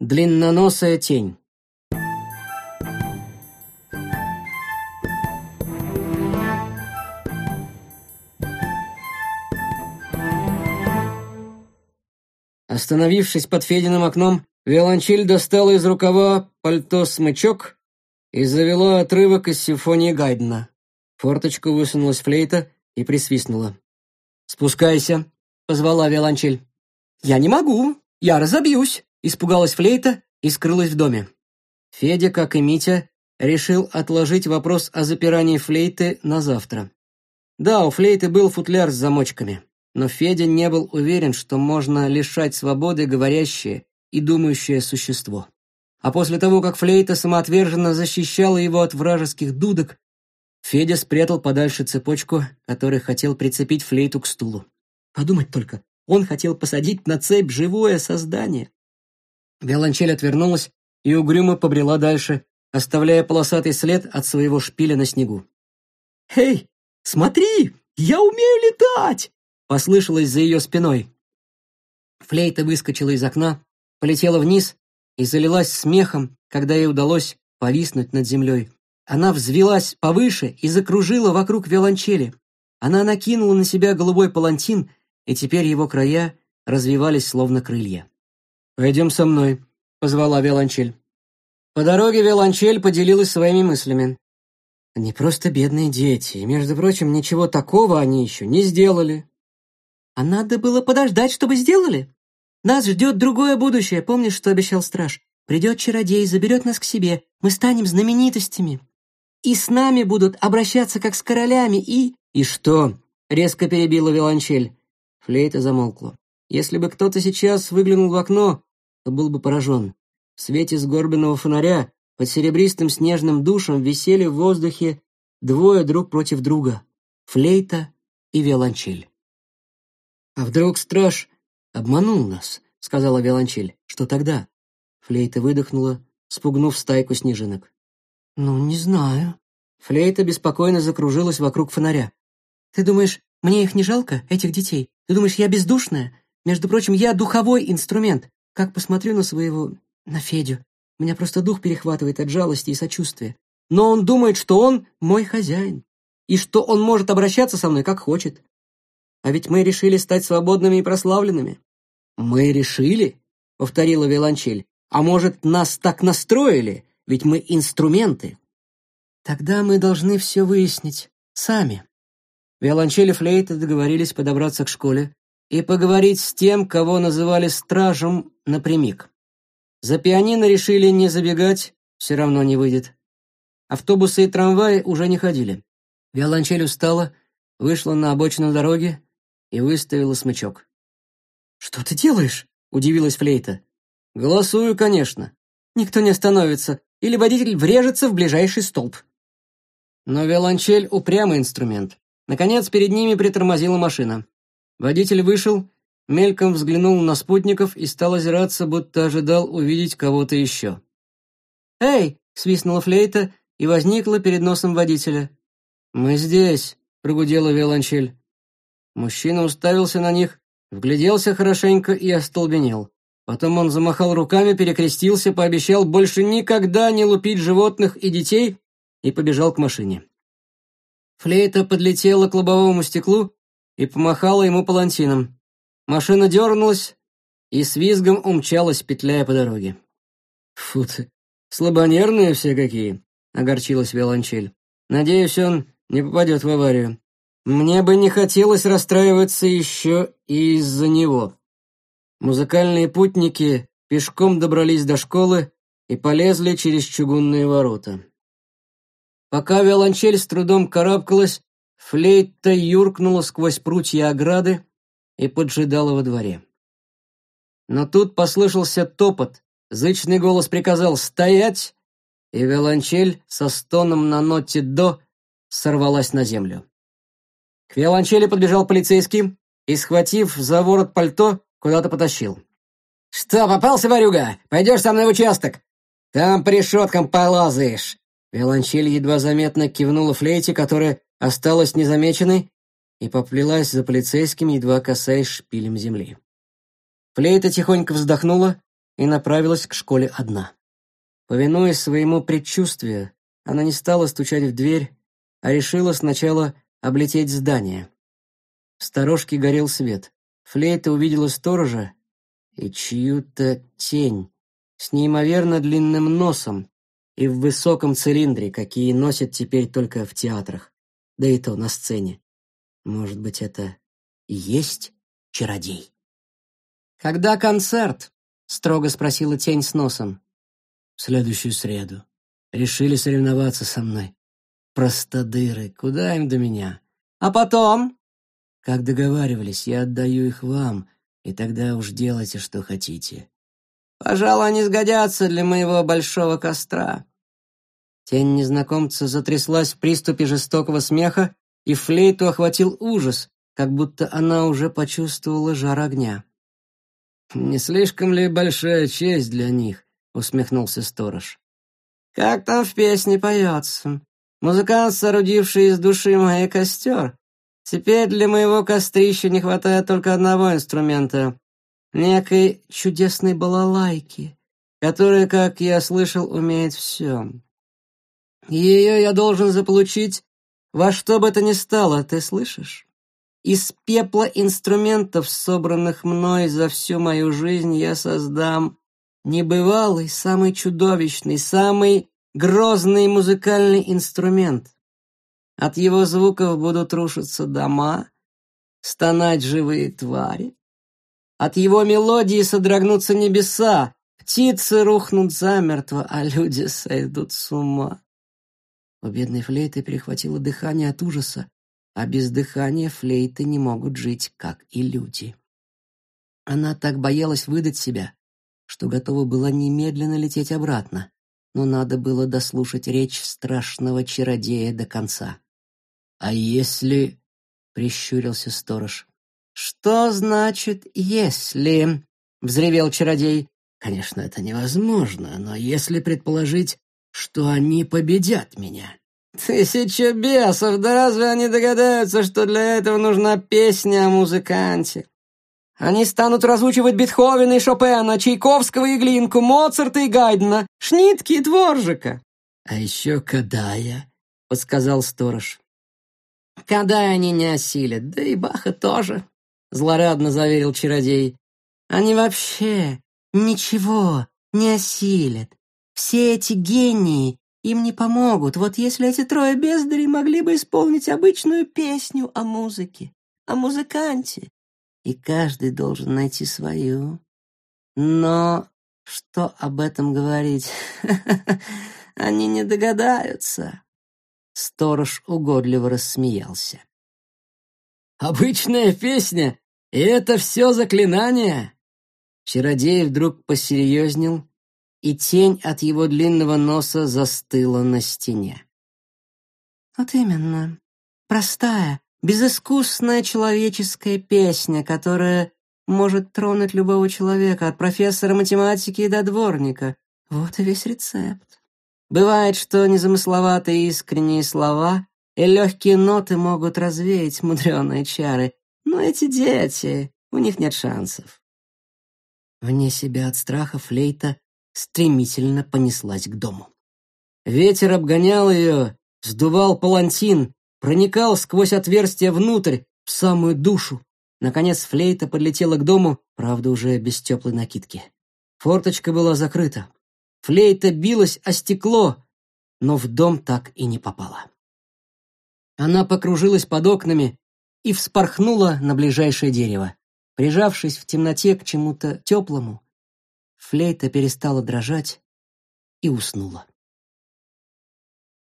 длинноносая тень. Остановившись под Федяным окном, Виолончель достала из рукава пальто-смычок и завела отрывок из симфонии Гайдена. Форточку высунулась флейта и присвистнула. «Спускайся», — позвала Виолончель. «Я не могу, я разобьюсь». Испугалась флейта и скрылась в доме. Федя, как и Митя, решил отложить вопрос о запирании флейты на завтра. Да, у флейты был футляр с замочками, но Федя не был уверен, что можно лишать свободы говорящее и думающее существо. А после того, как флейта самоотверженно защищала его от вражеских дудок, Федя спрятал подальше цепочку, которой хотел прицепить флейту к стулу. Подумать только, он хотел посадить на цепь живое создание. Виолончель отвернулась и угрюмо побрела дальше, оставляя полосатый след от своего шпиля на снегу. «Эй, смотри, я умею летать!» послышалось за ее спиной. Флейта выскочила из окна, полетела вниз и залилась смехом, когда ей удалось повиснуть над землей. Она взвелась повыше и закружила вокруг виолончели. Она накинула на себя голубой палантин, и теперь его края развивались словно крылья. «Пойдем со мной», — позвала Виолончель. По дороге Виолончель поделилась своими мыслями. «Они просто бедные дети, и, между прочим, ничего такого они еще не сделали». «А надо было подождать, чтобы сделали. Нас ждет другое будущее, помнишь, что обещал страж? Придет чародей, заберет нас к себе, мы станем знаменитостями. И с нами будут обращаться как с королями, и...» «И что?» — резко перебила Виолончель. Флейта замолкла. Если бы кто-то сейчас выглянул в окно, то был бы поражен. В свете сгорбленного фонаря, под серебристым снежным душем, висели в воздухе двое друг против друга — флейта и виолончель. «А вдруг страж обманул нас?» — сказала виолончель. «Что тогда?» Флейта выдохнула, спугнув стайку снежинок. «Ну, не знаю». Флейта беспокойно закружилась вокруг фонаря. «Ты думаешь, мне их не жалко, этих детей? Ты думаешь, я бездушная? Между прочим, я духовой инструмент. Как посмотрю на своего... на Федю, меня просто дух перехватывает от жалости и сочувствия. Но он думает, что он мой хозяин, и что он может обращаться со мной, как хочет. А ведь мы решили стать свободными и прославленными. «Мы решили?» — повторила Виолончель. «А может, нас так настроили? Ведь мы инструменты». «Тогда мы должны все выяснить. Сами». Виолончель и флейта договорились подобраться к школе и поговорить с тем, кого называли стражем напрямик. За пианино решили не забегать, все равно не выйдет. Автобусы и трамваи уже не ходили. Виолончель устала, вышла на обочину дороги и выставила смычок. «Что ты делаешь?» — удивилась флейта. «Голосую, конечно. Никто не остановится, или водитель врежется в ближайший столб». Но виолончель — упрямый инструмент. Наконец, перед ними притормозила машина. Водитель вышел мельком взглянул на спутников и стал озираться, будто ожидал увидеть кого-то еще. «Эй!» — свистнула флейта и возникла перед носом водителя. «Мы здесь!» — прогудела виолончель. Мужчина уставился на них, вгляделся хорошенько и остолбенел. Потом он замахал руками, перекрестился, пообещал больше никогда не лупить животных и детей и побежал к машине. Флейта подлетела к лобовому стеклу и помахала ему палантином. Машина дернулась и с визгом умчалась, петляя по дороге. «Фу ты, слабонервные все какие!» — огорчилась виолончель. «Надеюсь, он не попадет в аварию. Мне бы не хотелось расстраиваться еще и из-за него». Музыкальные путники пешком добрались до школы и полезли через чугунные ворота. Пока виолончель с трудом карабкалась, флейта юркнула сквозь прутья ограды, и поджидала во дворе. Но тут послышался топот, зычный голос приказал «Стоять!» и виолончель со стоном на ноте «до» сорвалась на землю. К виолончели подбежал полицейский и, схватив за ворот пальто, куда-то потащил. «Что, попался, ворюга? Пойдешь со мной в участок? Там по решеткам полазаешь!» Виолончель едва заметно кивнула флейте, которая осталась незамеченной, и поплелась за полицейскими едва касаясь шпилем земли. Флейта тихонько вздохнула и направилась к школе одна. Повинуясь своему предчувствию, она не стала стучать в дверь, а решила сначала облететь здание. В сторожке горел свет. Флейта увидела сторожа и чью-то тень с неимоверно длинным носом и в высоком цилиндре, какие носят теперь только в театрах, да и то на сцене. Может быть, это есть чародей? «Когда концерт?» — строго спросила тень с носом. «В следующую среду. Решили соревноваться со мной. Простодыры, куда им до меня? А потом?» «Как договаривались, я отдаю их вам, и тогда уж делайте, что хотите». «Пожалуй, они сгодятся для моего большого костра», Тень незнакомца затряслась в приступе жестокого смеха, и Флейту охватил ужас, как будто она уже почувствовала жар огня. «Не слишком ли большая честь для них?» — усмехнулся сторож. «Как там в песне поется? Музыкант, соорудивший из души моей костер. Теперь для моего кострища не хватает только одного инструмента — некой чудесной балалайки, которая, как я слышал, умеет все. Ее я должен заполучить во что бы то ни стало, ты слышишь? Из пепла инструментов, собранных мной за всю мою жизнь, я создам небывалый, самый чудовищный, самый грозный музыкальный инструмент. От его звуков будут рушиться дома, стонать живые твари. От его мелодии содрогнутся небеса, птицы рухнут замертво, а люди сойдут с ума. У бедной флейты перехватило дыхание от ужаса, а без дыхания флейты не могут жить, как и люди. Она так боялась выдать себя, что готова была немедленно лететь обратно, но надо было дослушать речь страшного чародея до конца. «А если...» — прищурился сторож. «Что значит «если»?» — взревел чародей. «Конечно, это невозможно, но если предположить, что они победят меня. «Тысяча бесов! Да разве они догадаются, что для этого нужна песня о музыканте? Они станут разучивать Бетховена и Шопена, Чайковского и Глинку, Моцарта и Гайдена, Шнитки и Дворжика». «А еще Кадая», — подсказал сторож. «Кадая они не осилят, да и Баха тоже», — злорадно заверил чародей. «Они вообще ничего не осилят. Все эти гении, им не помогут. Вот если эти трое бездарей могли бы исполнить обычную песню о музыке, о музыканте, и каждый должен найти свою. Но что об этом говорить? Они не догадаются. Сторож угодливо рассмеялся. «Обычная песня, и это все заклинание!» Чародей вдруг посерьезнел и тень от его длинного носа застыла на стене. Вот именно. Простая, безыскусная человеческая песня, которая может тронуть любого человека, от профессора математики до дворника. Вот и весь рецепт. Бывает, что незамысловатые искренние слова и легкие ноты могут развеять мудреные чары, но эти дети, у них нет шансов. Вне себя от страха Флейта стремительно понеслась к дому. Ветер обгонял ее, сдувал палантин, проникал сквозь отверстие внутрь, в самую душу. Наконец флейта подлетела к дому, правда, уже без теплой накидки. Форточка была закрыта. Флейта билась о стекло, но в дом так и не попала. Она покружилась под окнами и вспорхнула на ближайшее дерево. Прижавшись в темноте к чему-то теплому, Флейта перестала дрожать и уснула.